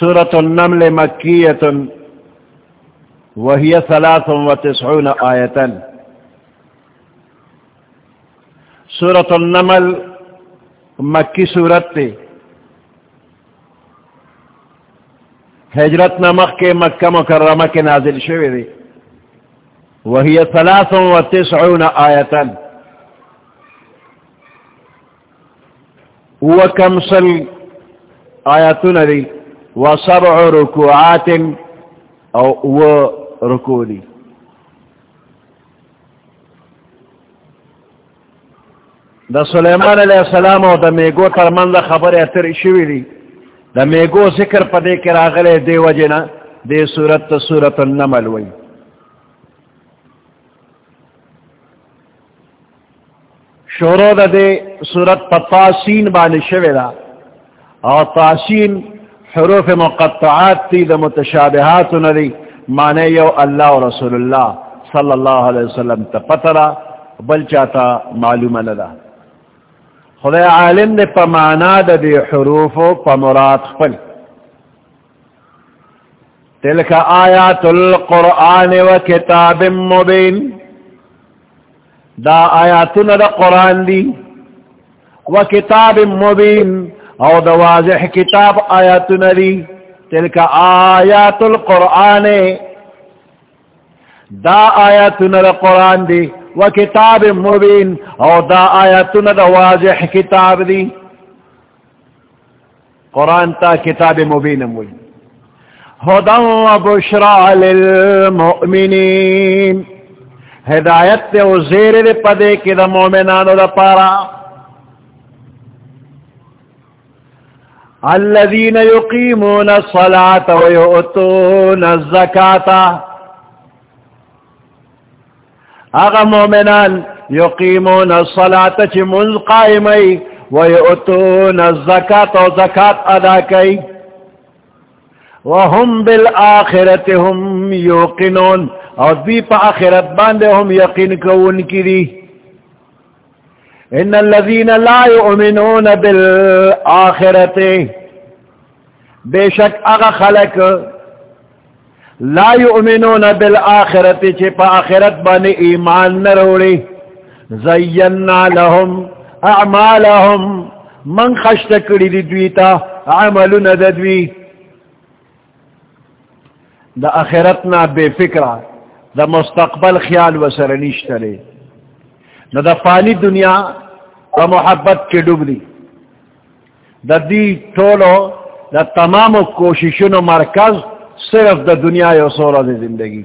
سورة النمل مكية. وهي ثلاث وتسعون آية. سورة النمل مکی صورت تے ہجرت نمک کے مکہ مکرمہ کے نازل شوی دی. وہی ثلاث و تسعون آیتا وکمسل آیتون دی. وسبع رکوعات او و رکو دی دا سلیمان علیہ السلام او دا میگو ترمن دا خبر اتر شوی دی دا میگو ذکر پا دے کر آگلے دے وجنا دے سورت تا سورت النمل وی شورو دا دے سورت پا تاسین بانی شوی دا او تاسین حروف مقطعات تی دا متشابہات ندی مانے یو اللہ و رسول اللہ صلی اللہ علیہ وسلم تا پترا بل چاہتا معلوم لدا خدا عالم نے پمانا دی حروف و مراد خپل۔ تلک آیات القرآن و کتاب مبین۔ دا آیاتنا دا قرآن دی۔ و کتاب مبین۔ او دا واضح کتاب آیاتنا دی تلک آیات القرآن دا آیاتنا دا قرآن دی و کتاب مبین. او دا آیتون دا واضح کتاب دی قرآن تا کتاب مبین مولی ہدن و بشرا للمؤمنین ہدایت تے او زیر دے پدے کی دا مومنانو دا پارا الذين يقيمون الصلاة ويؤتون الزكاة. اغا مومنان یقیمون الصلاة چی منز قائمی ویعتون الزکاة و ادا کی وهم بالآخرت هم یوقنون. اور دی پا آخرت باندے هم یقین کون کی دی؟ ان الذین لا یؤمنون بالآخرت. بے شک اغا خلق لا یؤمنون بالآخرت چی پا آخرت بانی ایمان نروڑی زیننا لهم اعمالهم، من خشت کری دی دویتا، عملو نددوی دا آخرتنا بے فکرہ دا مستقبل خیال و سرنیشتلے نہ دا فانی دنیا دا محبت کے ڈوب دی دا دی ٹولو دا تمام کوششوں مرکز صرف دا دنیا یو سورا دی زندگی.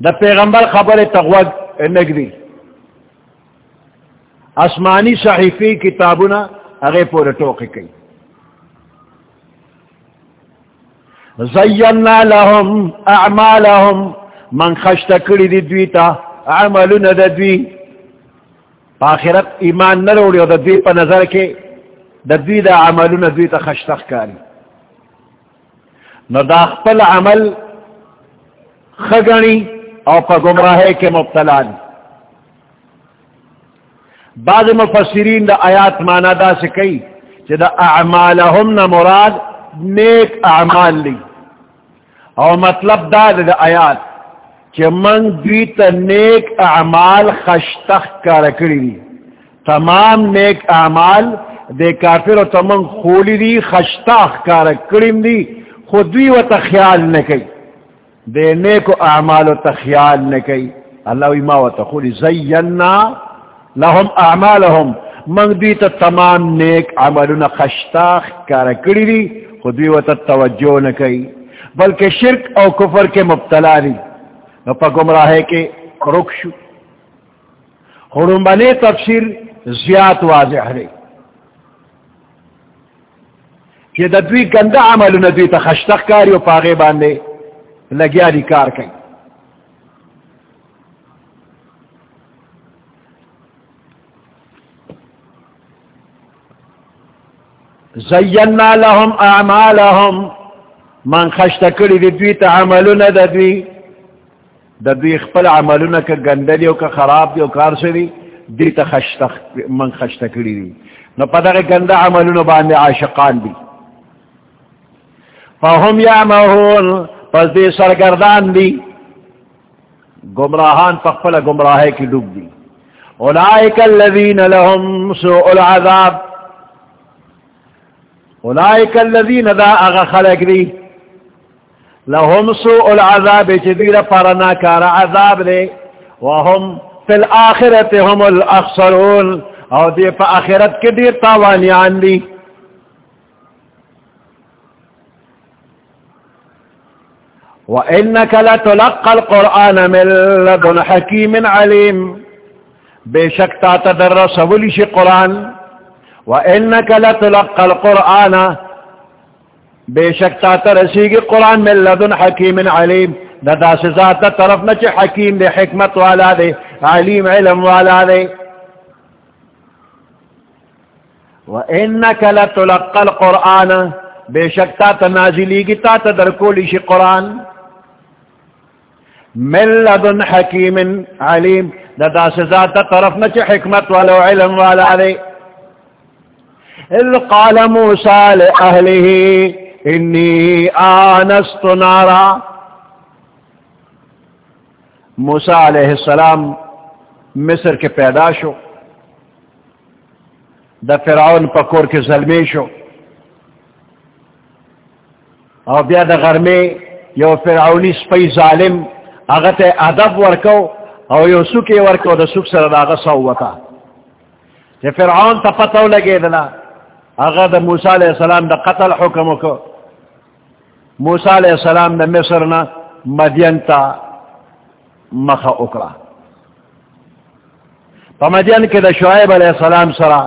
دا پیغمبر خبر تغوگ نگری. آسمانی صحیفی کتابنا اگے پورے ٹوکے کئی. زینا لهم اعمالهم من خشت کری دی دویتا عملون دا دوی. پا آخرت ایمان نروڑی و دا دوی پا نظر کے دا دوی دا عملون دوی تا خشتخ کاری. نو دا خپل عمل خگنی او پا گمراہے کے مبتلا دی. بعض مفسرین دا آیات مانا دا سکی چی دا اعمالهم نا مراد نیک اعمال لی. او مطلب دا دا, دا آیات. چی من دویتا نیک اعمال خشتخ کارکری دی. تمام نیک اعمال دے کافر و تمن خولی دی خشتخ کارکریم دی خودوی و تخیال نکی. دے نیک اعمال و تخیال نکی. اللہ وی ما و تخولی زینا لهم اعمالهم. من دیتا تمام نیک عملون خشتاخ کارا کری دی خودوی و توجہ نکی. بلکہ شرک او کفر کے مبتلا دی. پا گمراہے کے رک شو۔ حرمبنے تفسیر زیاد واضح رہی کہ دوی گندہ عملون دوی تا خشتاخ کاری و پاغے باندے لگیا دی کار کئی۔ زینا لهم اعمالهم من خشتکری دی دوی تا عملون دا دوی دا دوی خپل عملون کا گندلی و کا خراب دی و کار سری دی تا خشت من خشت کری دی نو پا دا گند عملون باندے عاشقان دی فهم یعمهون، پس دی سرگردان دی گمراہان پخپل گمراہے کی ڈوب دی اولائک الذین لهم سوء العذاب. اولائک الذین دا اغا خلق دی لهم سوء العذاب چدیر پرنا کار عذاب دے وهم فی الاخرت هم الاخسرون او دی پا آخرت کے دیر تاوانیان دی وَإِنَّكَ لَتُلَقَّ الْقُرْآنَ مِن لَدُنْ حَكِيمٍ عَلِيمٍ. بے شک تا تدرس ولیش قرآن. وَإِنَّكَ لَتُلَقَّ الْقُرْآنَ بے شک تا ترسیگی قرآن من لدن حکیم علیم. دا دا سزات طرف نچ حکیم دے، حکمت والا دے، علیم علم والا دے. وَإِنَّكَ لَتُلَقَّ الْقُرْآنَ. بے شک تا تنازلی گی، تا تدرکولی شی قرآن. من لدن حکیم علیم. دا دا سزات طرف نچ حکمت والا علم والا دے. اذ قال موسى لأهله إني آنست نارا۔ موسى علیہ السلام مصر کے پیدا شو، دا فرعون پکور کے ظلمی شو۔ او بیا دا غرمی یو فرعونی سپی ظالم اغت ادب ورکو او یو سوکی ورکو دا سوک سر دا غصہ ہوتا کہ فرعون تا پتو لگے دلا اگر دا موسیٰ علیہ السلام دا قتل حکم کو موسیٰ علیہ السلام دا مصر نا مدین تا مخا اکرا پا مدین کے دا شعیب علیہ السلام سرا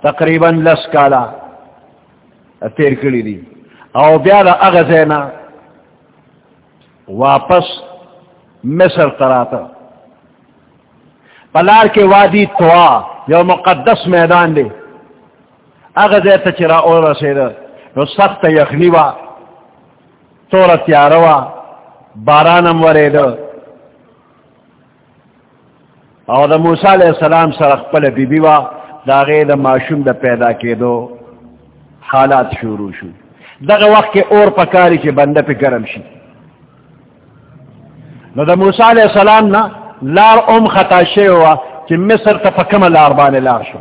تقریباً لس کالا تیر کری دی۔ او بیا دا اغزینا واپس مصر تراتا پلار کے وادی توا یو مقدس میدان دی اگر دیتا چرا اور رسیده نو سخت یخنی وا۔ تورا تیاروا بارانم وریده او دا موسیٰ علیہ السلام سر اخپل بی بی وا، دا غیر معشوم دا پیدا کے دو حالات شروع شو۔ دا وقت کے اور پکاری کے بندہ پہ گرم شی۔ نو دا موسیٰ علیہ السلام نا لار ام خطا شے ہوا کہ مصر تا پکم لار بانے لار شو۔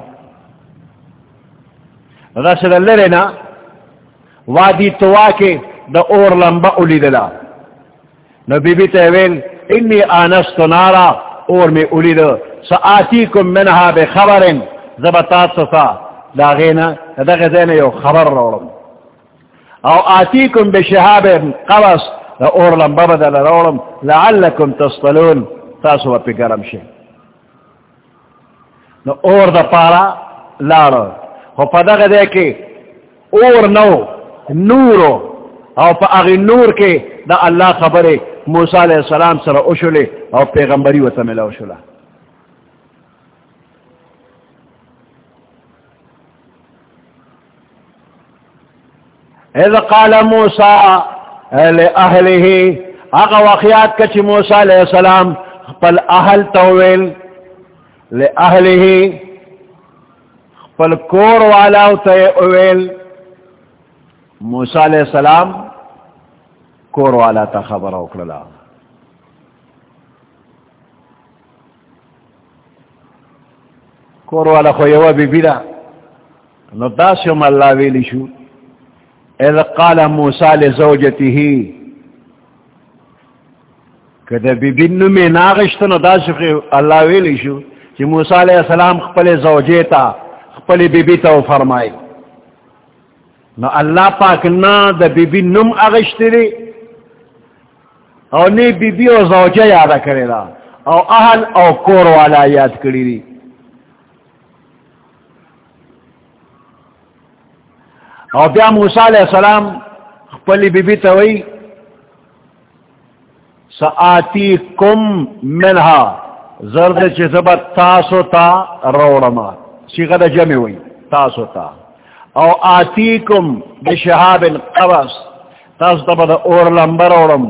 رسل لرنا وادی توا کے دا اور لمبا اولی دلا. نو بی بی تیویل انی آنست نارا، اور میں اولی دا سا آتیکم منها بے خبرن زبتات ستا دا غینا، دا غزین یو خبر رولم او آتیکم بے شہاب قوس دا اور لمبا بدل رولم لعلکم تصطلون. تاسو پی گرم شے نو اور دا پارا لارو ہو پدغ دے کے اور نو، نورو. او پا اغی نور کے دا اللہ خبرے موسیٰ علیہ السلام سر اشلے او پیغمبری و تملا اشلا اذ قال موسیٰ اغا واقعات کچھ موسیٰ علیہ السلام پل اہل تویل پل کور والا اویل موسیٰ علیہ السلام کور والا تا خبر اکڑلا کور والا خو یو بی بی دا نو داسم اللہ ویلی شو اذا قال موسیٰ لزوجته. کده بی بی نمی ناغشتن نو داسم اللہ ویلی شو چی موسیٰ علیہ السلام خپل زوجیتا خپل بی بی تا فرمائی نو اللہ پاک نا دا بی بی نم اغشتری او نی بی بی او زوجہ یادا کرے دا. او اہل او کور والا یاد کری دی. او بیا موسیٰ علیہ السلام خپلی بی بی توئی سآتی کم منہا، زرد چی زبت تاسو تا روڑما. سیغد جمع ہوئی تاسو تا. او آتی کم بشہاب قبس تاسو تا بدا اور لمبر اوڑم.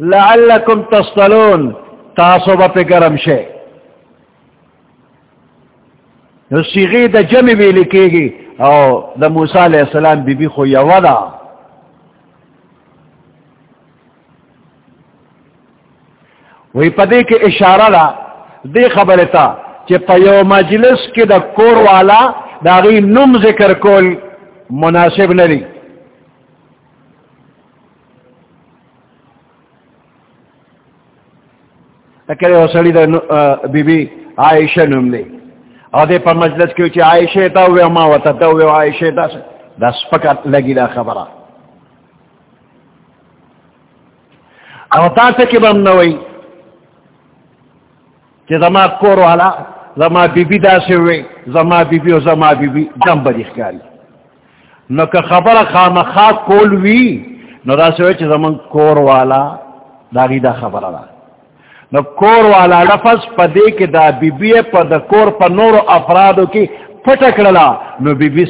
لعلکم تستلون تاسو با پی گرم شے سیغی دا جمع بھی لکے گی او دا موسیٰ علیہ السلام بی بی خو یو دا وی پدے کے اشارہ دا دے خبر تا کہ پیو مجلس کے دا کور والا دا غی نم ذکر کول مناسب نری تکرے وہ سڑی دا بی بی عائشہ نم لے او دے پا مجلس کیو چی عائشہ تا ہوئے ما وطا تا ہوئے عائشہ تا سے دا سپکت لگی دا خبرہ او تا تکی بم نوئی چی زما کور والا زما بی بی دا سے ہوئے زما بی بی و زما بی بی دم بدی خیالی نو که خبر خامخا کول وی نو دا سے ہوئے چی زمان کور والا دا غی دا خبر دا نو کور والا لفظ پا دے کے دا بی بی پا دا کور پا نور افرادو کی پٹکڑلا نو بی بی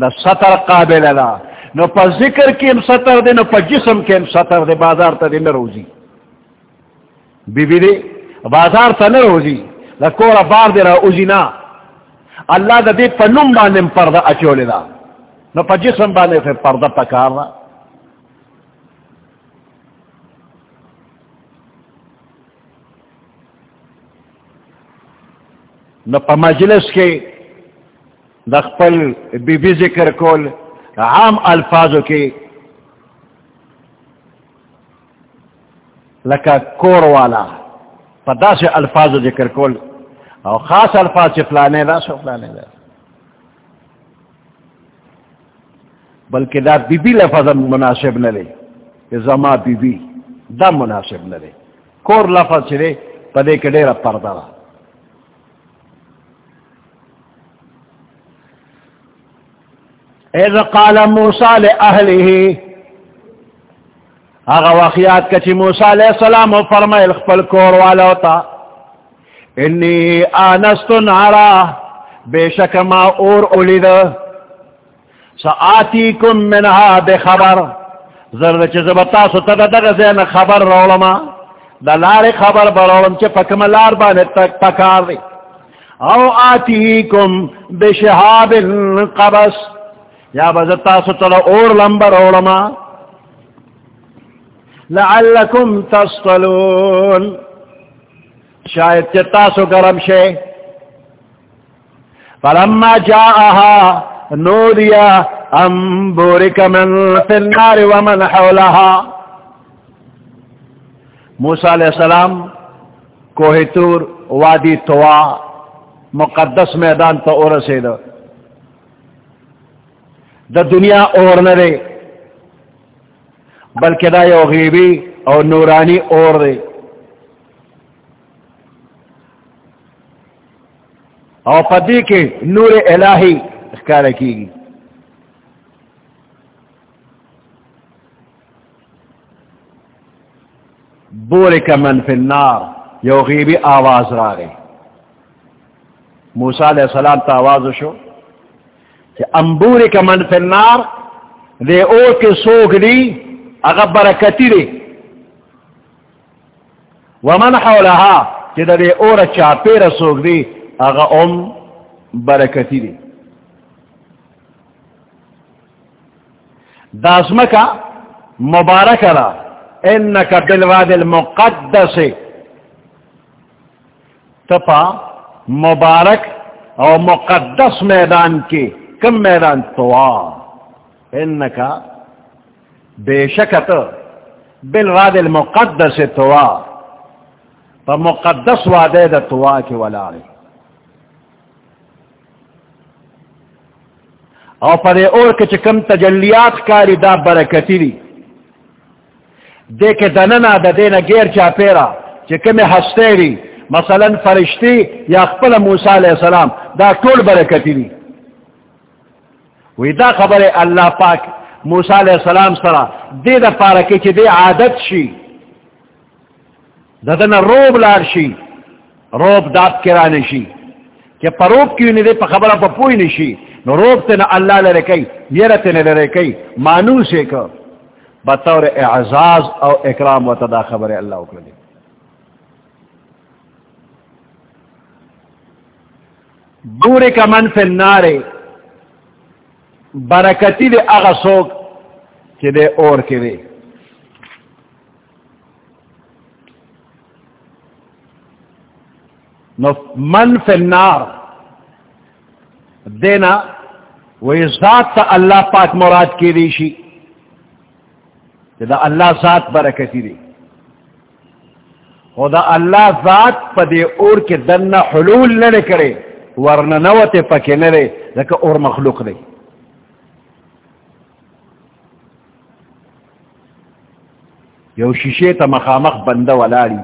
دا سطر قابل دا نو پا ذکر کی ام سطر دے، نو پا جسم کی ام سطر دے، بازار تا دے نروزی بی بی دے، بازار تا نروزی دا کور بار دے را اوزی نا۔ اللہ دا دے پا نم بانم پردہ اچولی دا۔ نو پا جسم بانے پھر پردہ پکار دا۔ نو پا مجلس کے دخپل بی بی ذکر کول عام الفاظو کے لکا کور والا پا دا سے الفاظو ذکر کول او خاص الفاظ سے فلانے دا سو فلانے دا بلکہ دا بی بی لفظ مناسب نہ لے زما بی بی دا مناسب نہ لے کور لفظ سے لے پدے کے ڈیرا پردہ رہا اذ قال موسیٰ لأہلہ اغا واقعات کچی موسیٰ علیہ السلام فرمائل خپل کور والا ہوتا انی آنست نارا بے شک ما اور اولید سآتیکم منها بخبر. زرد چیز بتاسو تا دا زین خبر رولما دا لار خبر برولم چی پکم لار بانی تک پکار دی. او آتیکم بشہاب قبس یا بزتا ستر اور لمبر اوڑما لعلکم تصطلون. شاید چتا سو گرم شے فلما جاءها نودیا ام بورک من فی النار ومن حولها. موسیٰ علیہ السلام کوہ تور وادی توا مقدس میدان تا اور سیدو دا دنیا اور نہ دے، بلکہ دا یو غیبی اور نورانی اور دے۔ اور پتی کے نور الہی کار کی گی۔ بورے کا منفی النار، یو غیبی آواز را گئی موسیٰ علیہ السلام تا آواز شو۔ کہ امبور کا من فی النار دے او کے سوگ دی اگر برکتی دی. ومن حولها چی دا دی اور چاپی رسوک دی اگر ام برکتی دی. دازمکا مبارک را انکا بالواد المقدس. تپا، مبارک او مقدس میدان کی. کم میدان توا انکا بے شکت بالواد المقدس توا پا مقدس وادے دا توا کی ولاری او پدے اور کے چکم تجلیات کاری دا برکتی دی. دے کے دننا دا دینا گیر چا پیرا. چکم ہستے دی. مثلا فرشتی یا خپل موسیٰ علیہ السلام. دا طول برکتی دی. وی دا خبر اللہ پاک موسیٰ علیہ السلام سرا دے دا پارکی چی دے عادت شی دا دن روب لار شی روب داب کرانے شی کہ پروب کیوں نہیں دے پا خبرہ پا پوئی نشی نو روب تینا اللہ لرے کئی یرہ لرے کئی مانوس ایک بطور اعزاز او اکرام و تدا خبر اللہ اکرلی بورے کا من فی النارے برکتی دے اغا سوک چی دے اور کے دے. نو من فی النار دینا وہ ذات تا اللہ پاک مراد کی دیشی دا اللہ ذات برکتی دی. خدا اللہ ذات پا دے اور کے دن حلول نہ کرے، ورنہ نوتے پکے نہ رے لیکن اور مخلوق دے. یو شیشے تا مخامخ بندہ ولاری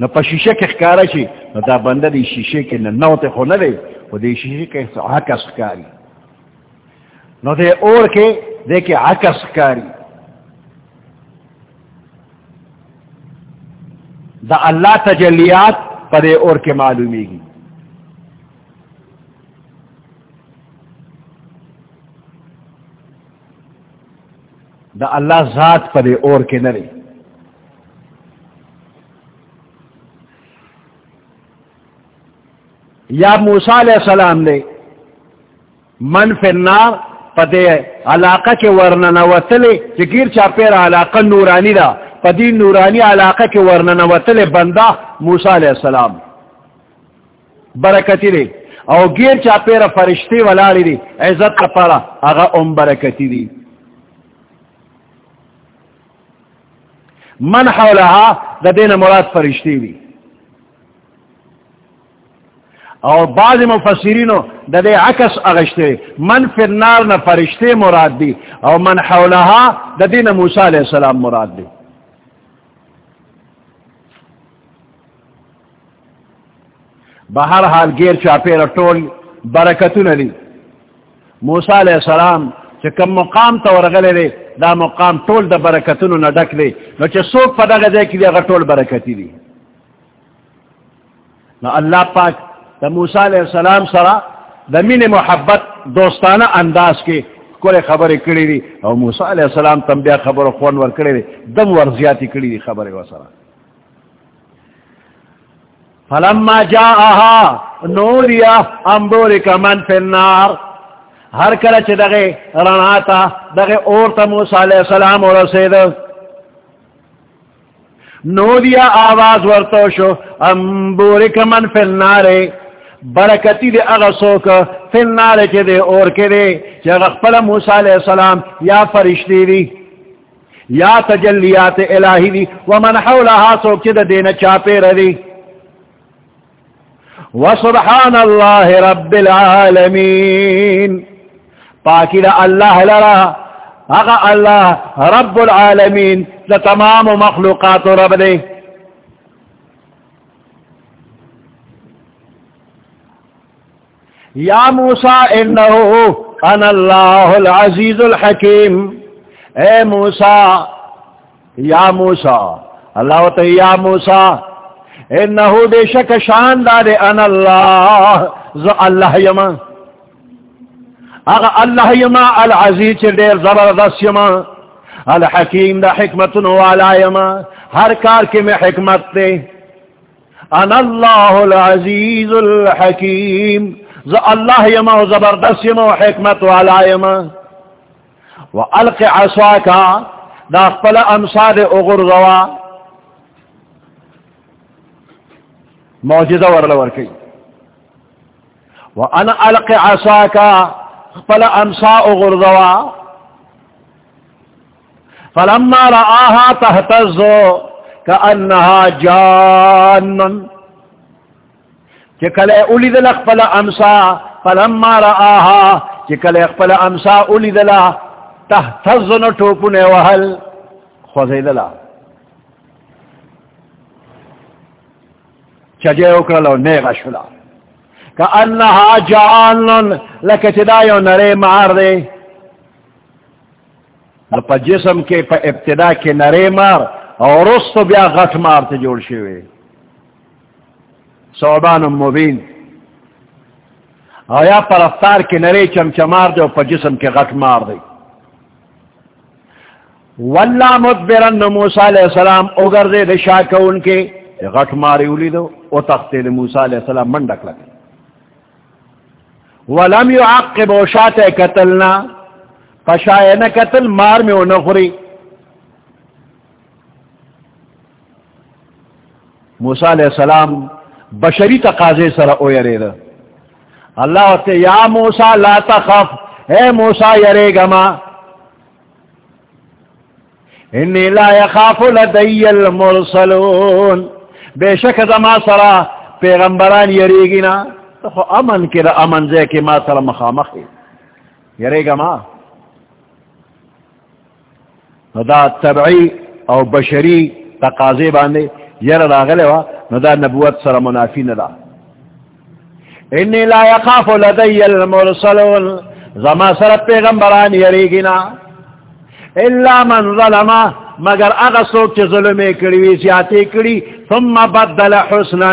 نو پا شیشے کے خکارا چی نو دا بندہ دی شیشے کے نوتے خو نہ دے وہ دے شیشے کے عکس خکاری نو دے اور کے دے کے عکس خکاری دا اللہ تجلیات پدے اور کے معلومی گی دا اللہ ذات پدے اور کے نرے۔ یا موسیٰ علیہ السلام نے من فرنار پدے علاقہ کے ورننا وطلے چاپیر علاقہ نورانی دا، پدی نورانی علاقہ کے ورننا وطلے بندہ موسیٰ علیہ السلام۔ برکتی دے۔ او گیر چاپیر فرشتی والاری دی عزت پارا اگا ام برکتی دی من حولها دا دین مراد فرشتی دی اور بعض مفسرینو دا دے عکس اغشتے من فی النار نا فرشتے مراد دی اور من حولها دا دین موسیٰ علیہ السلام مراد دی بہر حال گیر چاپیر ٹول برکتو ندی موسیٰ علیہ السلام چه کم مقام تا ورغلے دے دا مقام ٹول دا برکتنو ندک دے نو چه سوک پا دا گزے کی دے اگر ٹول برکتی دی. نو اللہ پاک دا موسیٰ علیہ السلام سرا دا من محبت دوستانہ انداز کے کولے خبر کری دی او موسیٰ علیہ السلام تم بیا خبر خون ور کری دی. دم ور زیادی کری دی خبر و سرا فلما جاءها نوریا انبورک من فی النار. ہر کلچ دغے رناتا دغے اورتا موسیٰ علیہ السلام اور رسید. نو دیا آواز ورتوشو انبورک من فی النارے برکتی دے اغسوک فی النارے چے دے اور کے دے، چے غفل موسیٰ علیہ السلام یا فرشتی دی، یا تجلیات الہی دی، ومن حولہا سوک چے دے دینا چاپے ردی. وسبحان اللہ رب العالمین. پاکی دا اللہ لرا. اگا اللہ رب العالمین دا تمام مخلوقات رب دے. یا موسیٰ انہو انا اللہ العزیز الحکیم. اے موسیٰ، یا موسیٰ، اللہ تو یا موسیٰ، انہو بے شک شاندار انا اللہ، ز اللہ یمان اگر اللہ یما، العزیز دیر زبردست یما، الحکیم دا حکمت والا یما، ہر کار کے میں حکمت دے۔ ان اللہ العزیز الحکیم ز اللہ یما و زبردست یما و حکمت والا یما۔ و الق عصاکا دا خپل امساد اغرزوا موجزہ ورلور کی و ان الق عصاکا خپل امسا اغرزوا فلما رآها تهتزو كأنها جان. چکل اولی دل اقبل امسا، فلما رآها چکل اقبل امسا اولی دل تهتزن ٹوپن وحل خوزی دل چجے اکرلو نیغ شلا كأنها جان لکتدائیو نرے مار دے پا جسم کے پا ابتدا کے نرے مار اور اس تو بیا غٹ مار تے جوڑ شوے صوبان مبین آیا پر افطار کے نرے چمچمار دے پا جسم کے غٹ مار دے واللہ مدبرن موسیٰ علیہ السلام اگر دے دے شاکہ ان کے غٹ ماری اولی دو او تختے دے موسیٰ علیہ السلام منڈک لگے ولم يعقب وشات قتلنا. پشائے نہ قتل، مار میں نخری موسیٰ علیہ السلام بشری تقاضے سر او یرے دا اللہ وقت یا موسیٰ، لا تخف. اے موسیٰ یرے گما انی لا یخاف لدی المرسلون. بے شک زما سرا پیغمبران یرے گی نا امن کے دا امن زے کے ما سر مخامخ یرے گا گما دا تبعی او بشری تقاضے باندے یر راغلے وا نو دا نبوت سر منافی ندا انی لا یخاف لدی المرسلون. زما سر پیغمبران یریگینا الا من ظلما مگر اغا سوک چی ظلمے کری وی سیاتی کری ثم بدل حسنا.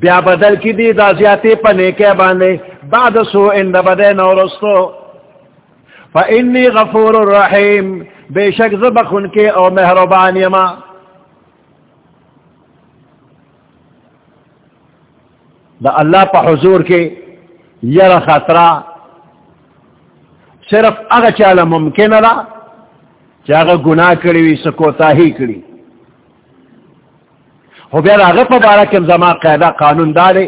بیا بدل کی دی دا زیاتی پنے کے باندے. بعد سو اند بدے نورستو. فإني غفور رحيم بے شک زبخ ان کے او مہربان یما. دا اللہ پا حضور کے یر خطرہ. صرف اگا چالا ممکن را چاگا گناہ کری وی سکوتا ہی کری. ہو بیر آگا پا بارا کم زمان قیدہ قانون دارے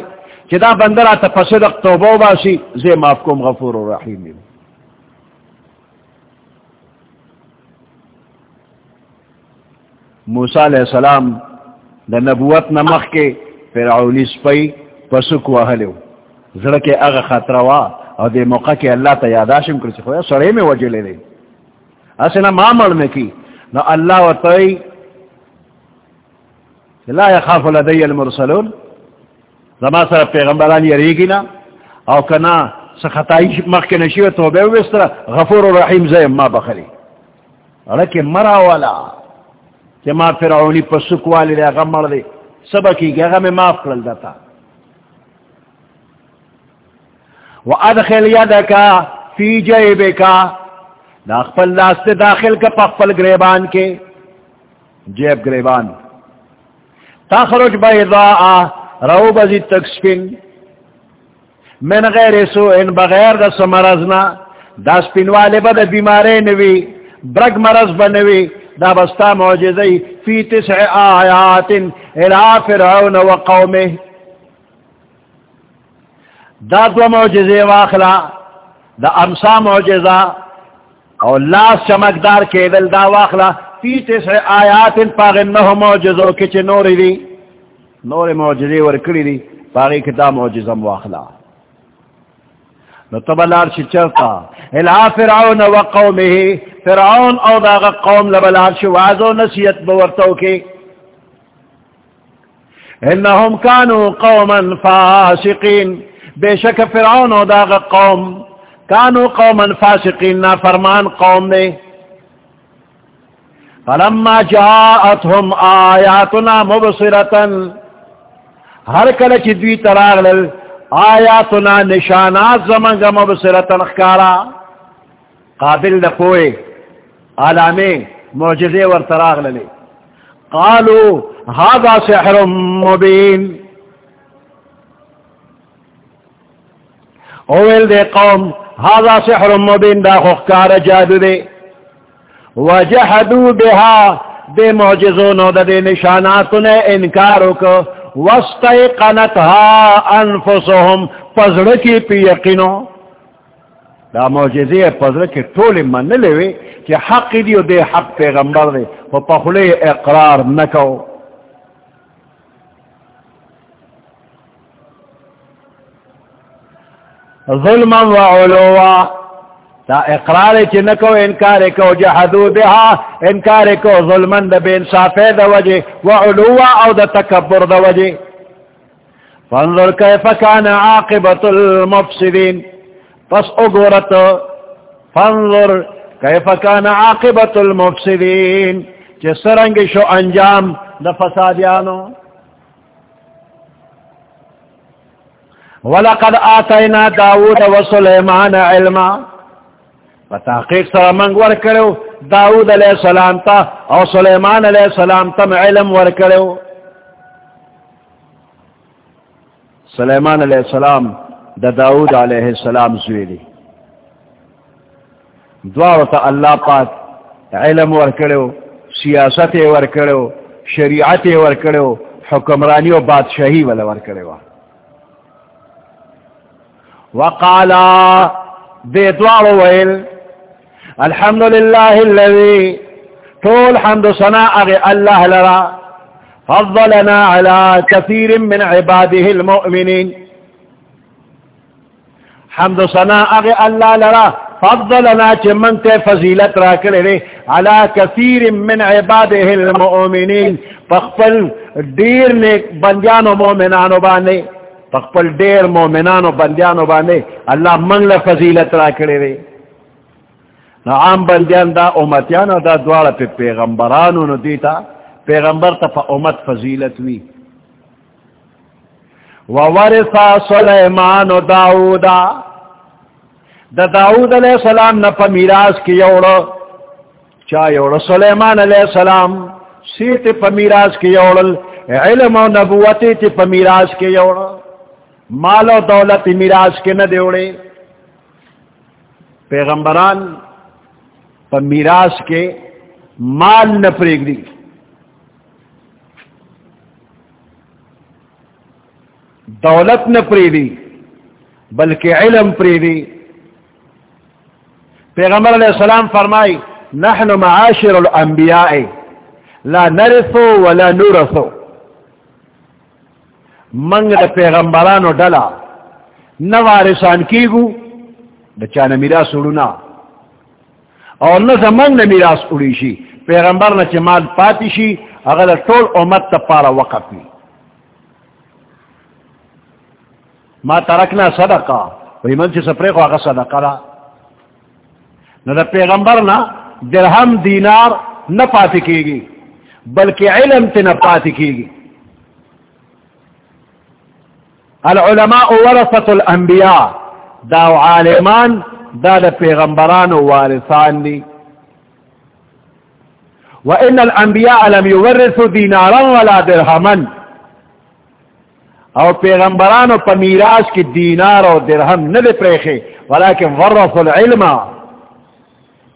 چدا بندر آتا پسدق توبو باسی زی ماف کم غفور و رحیم یما موسیٰ علیہ السلام دا نبوت نمخ کے فرعونی سپئی پسک وحلو زرکے اغا خطروا او دے موقع کے اللہ تا یاداشم کرسی خویا سرے میں وجہ لے لے اسے نا مامل میں کی. نا اللہ و تائی لا یخاف لدی المرسلون. زما سر پیغمبران یریگی نا او کنا سخطائی مخ کے نشیو توبے وستر غفور و رحیم زیم ما بخلی رکے مرا والا کہ ما فرعونی پا سکوالی دے اغا دے سبا کی گیا اغا میں معاف کرل داتا و ادخل یدکا فی جیبکا دا اخفل لاست داخل کا پخفل گریبان کے جیب گریبان تخرج بیضاء رو بزی تکسپن من غیر سو، ان بغیر دا سمرزنا دا سپن والے با دا بیمارے نوی، برگ مرز بنوی دا بستا معجزی فی تسع آیات الى فرعون و قومه. دا دو معجزی واخلا، دا امسا معجزہ او لاس چمکدار کے دل دا واخلا فی تسع آیات پاغن نو معجزو کچھ نوری دی. نور معجزی ورکلی دی. پاغی کتا معجزم واخلا. نو تبلار شی چرتا الہ فرعون و قومه. فرعون او داغ قوم لبلار شی وعزو نسیت بورتو کی. انہم کانو قوما فاسقین. بے شک فرعون او داغ قوم. کانو قوما فاسقین. نا فرمان قوم نے فلما جاءتهم آیاتنا مبصرتا، ہر کلچ دوی تراغلل آیاتنا نشانات زمانگا مبصرتا نخکارا قابل دا علامے معجزے ور تراغ للے۔ قالوا هذا سحر مبين اویل دے قوم هذا سحر مبين دا خخکار جادو دے۔ وجحدو بها دے معجزونو دا دے نشاناتو نے انکارو کو وستيقنتها انفسهم فزرکی پی یقینو۔ دا موجزی پزر کے من لے کہ حق دیو دے حق پیغمبر دے وہ پخلے اقرار نکو ظلما و علوا تا اقرار چی نکو، انکار کو جہدو بها انکار کو ظلما دا بے انصافے دا وجہ، و علوا او دا تکبر دا وجہ۔ فانظر کیف کان عاقبت المفسدین۔ پس اگورت، فانظر کیف کان عاقبت المفسدین۔ چی سرنگ شو انجام دا فسادیانو۔ ولقد آتینا داود و سلیمان علما فتحقیق سر منگ ورکڑو داود علیہ السلام تا او سلیمان علیہ السلام تم علم ورکڑو سلیمان علیہ السلام دا داود علیہ السلام زویلی دوارتا اللہ پاک علم ورکڑو سیاست ورکڑو شریعت ورکڑو حکمرانی و بادشاہی والا ورکڑو وقالا دے دوار ویل الحمد للہ اللذی طول حمد سنا اغی اللہ لرا، فضلنا على كثير من عباده المؤمنين حمد سنا اغی اللہ لرا، فضلنا چمن تے فضیلت را کرے على كثير من عباده المؤمنين فخفل دیر نیک بندیانو مومنانو بانے۔ فخفل دیر مومنانو بندیانو بانے۔ اللہ منگل فضیلت را کرے نو عام بندیان دا امتیانو دا دوارا پی پیغمبرانو نو دیتا پیغمبر تا پا امت فضیلت وی. وورثا سلیمان و داودا دا داود علیہ السلام نا پا میراز کی یوڑا چا یوڑا سلیمان علیہ السلام سیت پا میراز کی یوڑا علم و نبوتی تی پا میراز کی یوڑا مال و دولت میراز کے نہ دیوڑے پیغمبران پا میراز کے مال نہ پریگ دی دولت نہ پریدی بلکہ علم پریدی پیغمبر علیہ السلام فرمائی، نحن معاشر الانبیاء، لا نرثو ولا نورثو منگ دا پیغمبرانو ڈلا نوارسان کیگو، دا چانا میراس اڑونا اور نہ منگ نہ میراس اڑی شی پیغمبر نہ چمال پاتی شی اگر ٹول امت تا پارا وقت نہیں ما ترکنا صدقا وی من چی سپری خواہ صدقا را نا دا پیغمبر نا درہم دینار نا پاتی کی گی بلکہ علم تی نا پاتی کی گی العلماء ورثت الانبیاء، دا عالمان دا دا پیغمبران وارثان دی وإن الأنبياء لم يورثوا دينارا ولا درهما. او پیغمبرانو پا میراس کی دینار او درہم ندے پریخے ولیکن ورث العلم.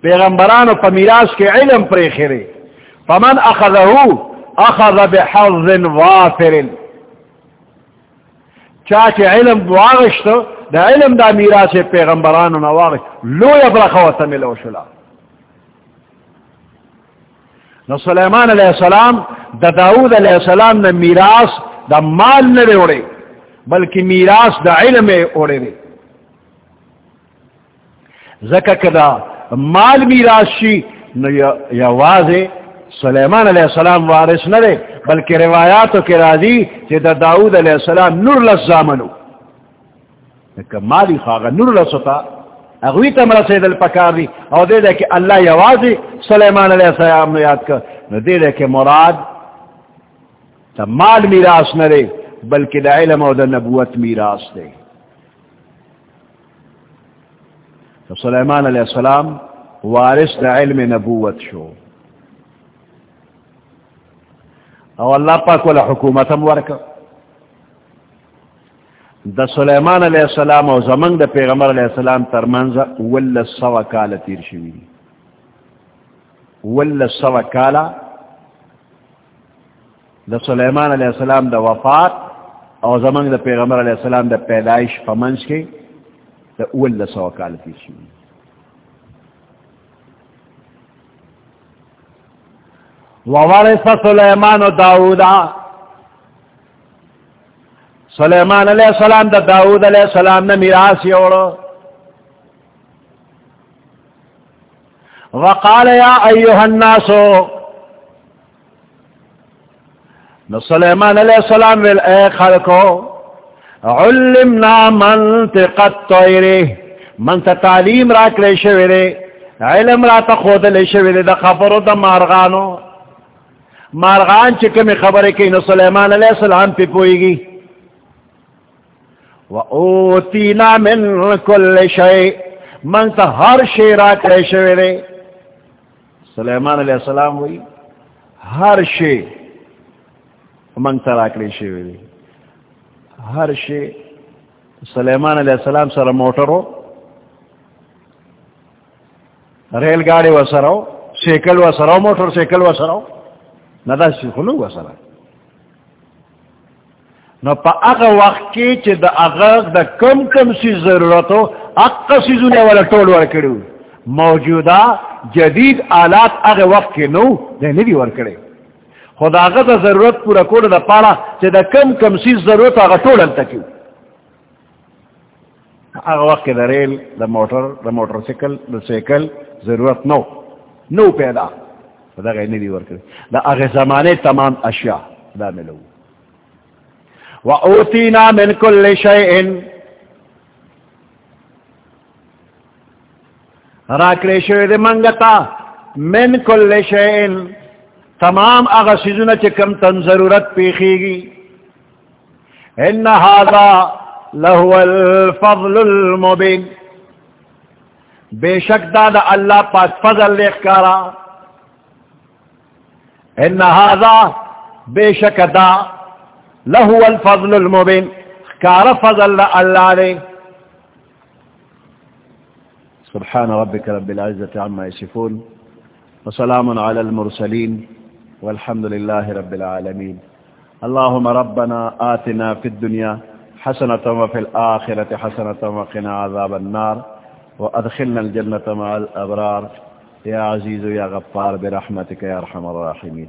پیغمبرانو پا میراس کی علم پریخے رے فمن اخذہو اخذ بحظ وافر. چاچے علم واغشتو دا علم دا میراس پیغمبرانو نواغشت لو یبرخوتا ملو شلا نو سلیمان علیہ السلام دا داود علیہ السلام نے میراس دا مال نہ دے اڑے بلکہ میراث دا علم اڑے دے زکا کدا مال میراث شی نو یا واضح سلیمان علیہ السلام وارث نہ دے بلکہ روایاتو کے راضی کہ دا داود علیہ السلام نور لزامنو کہ مالی خواگا نور لسوتا اگوی تم رسید الپکار دی او دے دے کہ اللہ یوازی سلیمان علیہ السلام نے یاد کر نو دے دے کہ مراد تا مال میراث نہ دے بلکہ دا علم او دا نبوت میراث دے تو سلیمان علیہ السلام وارث دا علم نبوت شو. او اللہ پاک والا حکومت ہم ورکا دا سلیمان علیہ السلام او زمنگ دا پیغمبر علیہ السلام ترمنز ول سوا کالا تیر شوی ول سوا کالا دا سلیمان علیہ السلام دا وفات او زمنگ دا پیغمبر علیہ السلام دا پیدائش پمنز کے دا ول سوا کالا تیر شوی وورث سلیمان و داودا سلیمان علیہ السلام دا داود علیہ السلام نے میراث یوڑو۔ وقال یا ایوہ الناس، نو سلیمان علیہ السلام ویل، اے خلقو، علمنا منطق الطیری منطق تعلیم را کلے شویرے علم را تخود لے شویرے دا خبرو دا مارغانو۔ مارغان چکے میں خبر کی نو سلیمان علیہ السلام پہ پوئی گی۔ وَأُوتِينَا مِن كُلِّ شَيْءٍ من تا ہر شے را کرے شوئے دے۔ سلیمان علیہ السلام ہوئی ہر شے من تا را کرے شوئے دے۔ ہر شے، سلیمان علیہ السلام سر موٹرو، ریل گاڑی و سرو سیکل و سرو موٹر سیکل و سرو ندا سی خلو و سرو نو پا اغا وقت کی چی دا اغا دا کم کم سی ضرورتو، اقا سی سیزونے والا ٹول ورکڑو موجودہ جدید آلات اغا وقت کی نو دے ندی ورکڑے خود اغا دا ضرورت پورا کوڑا دا پارا چی دا کم کم سی ضرورت اغا ٹول انتا کیو. اغا وقت کی دا ریل، دا موٹر دا موٹر سیکل، دا سیکل ضرورت نو. نو پیدا. دا غیر ندی ورکڑے دا اغا زمانے تمام اشیاء دا ملو. وَأُوتِينَا مِنْ كُلِّ شَيْءٍ. راکلے شوئے دے منگتا من کل شئین تمام اغا سیزونا چکم تن ضرورت پیخی گی ان هذا لہو الفضل المبین بے شک دا دا اللہ پاک فضل لیخ کارا. ان هذا بے شک دا لہو الفضل المبین، کار فضل اللہ علیہ سبحان ربك رب العزة عما يصفون وسلام على المرسلين والحمد لله رب العالمين اللهم ربنا آتنا في الدنيا حسنة وفي الآخرة حسنة وقنا عذاب النار وأدخلنا الجنة مع الأبرار يا عزيز يا غفار برحمتك يا رحم الراحمين